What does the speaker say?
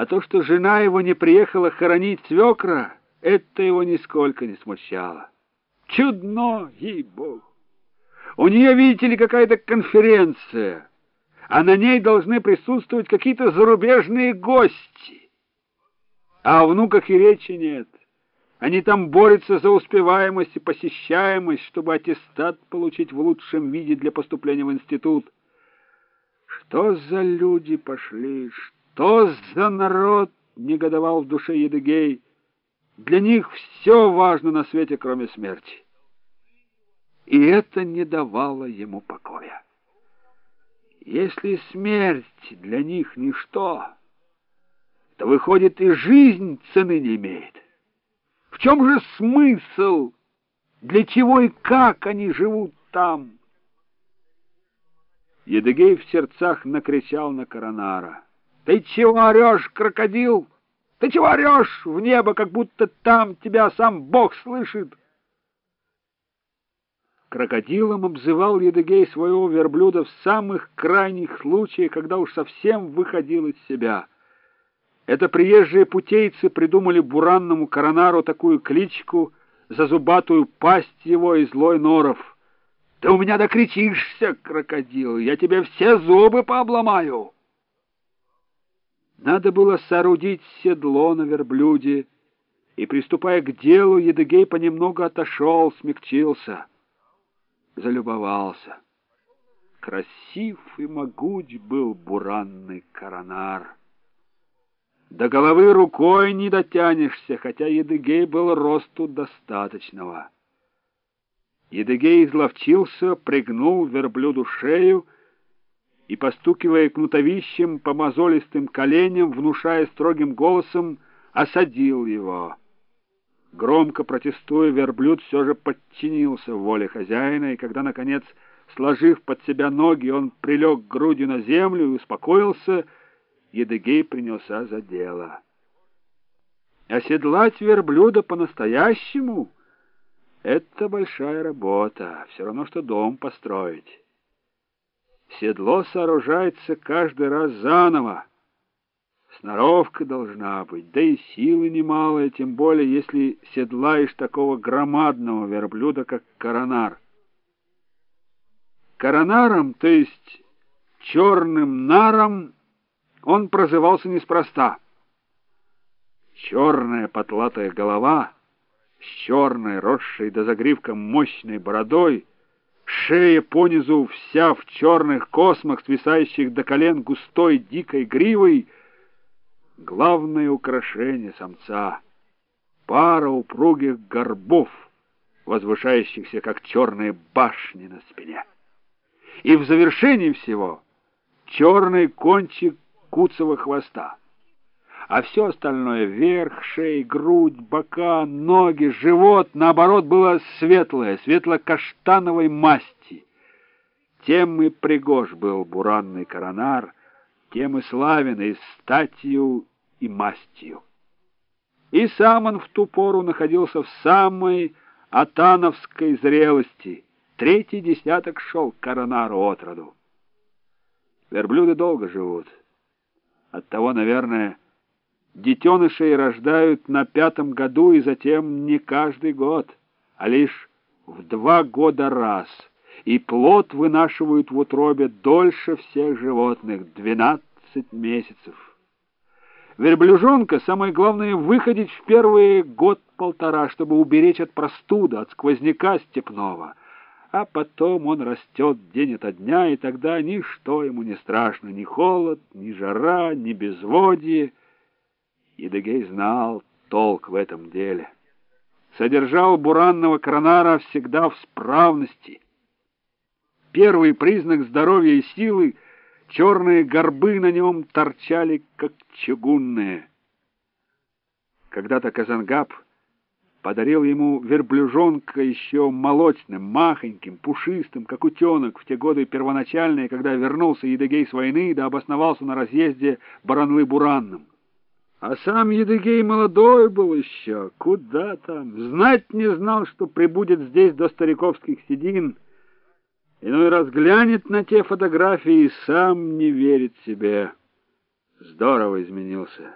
А то, что жена его не приехала хоронить свекра, это его нисколько не смущало. Чудно, ей-богу! У нее, видите ли, какая-то конференция, а на ней должны присутствовать какие-то зарубежные гости. А о внуках и речи нет. Они там борются за успеваемость и посещаемость, чтобы аттестат получить в лучшем виде для поступления в институт. Что за люди пошли? Что за народ? Негодовал в душе Едыгей. Для них все важно на свете, кроме смерти. И это не давало ему покоя. Если смерть для них ничто, то, выходит, и жизнь цены не имеет. В чем же смысл? Для чего и как они живут там? Едыгей в сердцах накричал на Коронара. «Ты чего орешь, крокодил? Ты чего орешь в небо, как будто там тебя сам Бог слышит?» Крокодилом обзывал Едыгей своего верблюда в самых крайних случаях, когда уж совсем выходил из себя — это приезжие путейцы придумали буранному коронару такую кличку за зубатую пасть его и злой норов. «Ты у меня докричишься, крокодил, я тебе все зубы пообломаю!» Надо было соорудить седло на верблюде, и, приступая к делу, Едыгей понемногу отошел, смягчился, залюбовался. Красив и могуч был буранный коронар. До головы рукой не дотянешься, хотя Едыгей был росту достаточного. Едыгей изловчился, пригнул верблюду шею и, постукивая кнутовищем по мозолистым коленям, внушая строгим голосом, осадил его. Громко протестуя, верблюд все же подчинился воле хозяина, и когда, наконец, сложив под себя ноги, он прилег грудью на землю и успокоился — Едыгей принялся за дело. Оседлать верблюда по-настоящему — это большая работа, все равно, что дом построить. Седло сооружается каждый раз заново. Сноровка должна быть, да и силы немалые, тем более, если седлаешь такого громадного верблюда, как коронар. Коронаром, то есть черным наром, он прозывался неспроста. Черная потлатая голова с черной, росшей до загривка мощной бородой, шея понизу вся в черных космах, свисающих до колен густой дикой гривой, главное украшение самца — пара упругих горбов, возвышающихся, как черные башни на спине. И в завершении всего черный кончик куцого хвоста. А все остальное — верх, шея, грудь, бока, ноги, живот, наоборот, было светлое, светло-каштановой масти. Тем и пригож был буранный коронар, тем и славен и статью, и мастью. И сам он в ту пору находился в самой атановской зрелости. Третий десяток шел к коронару отроду. Верблюды долго живут. Оттого, наверное, детенышей рождают на пятом году и затем не каждый год, а лишь в два года раз, и плод вынашивают в утробе дольше всех животных — двенадцать месяцев. Верблюжонка самое главное выходить в первые год-полтора, чтобы уберечь от простуды, от сквозняка степного — а потом он растет день ото дня, и тогда ничто ему не страшно, ни холод, ни жара, ни безводье. Едыгей знал толк в этом деле. Содержал буранного кранара всегда в справности. Первый признак здоровья и силы — черные горбы на нем торчали, как чугунные. Когда-то Казангаб — подарил ему верблюжонка еще молочным, махоньким, пушистым, как утенок, в те годы первоначальные, когда вернулся Едыгей с войны да обосновался на разъезде Баранлы-Буранным. А сам Едыгей молодой был еще, куда там, знать не знал, что прибудет здесь до стариковских седин, иной раз глянет на те фотографии и сам не верит себе. Здорово изменился.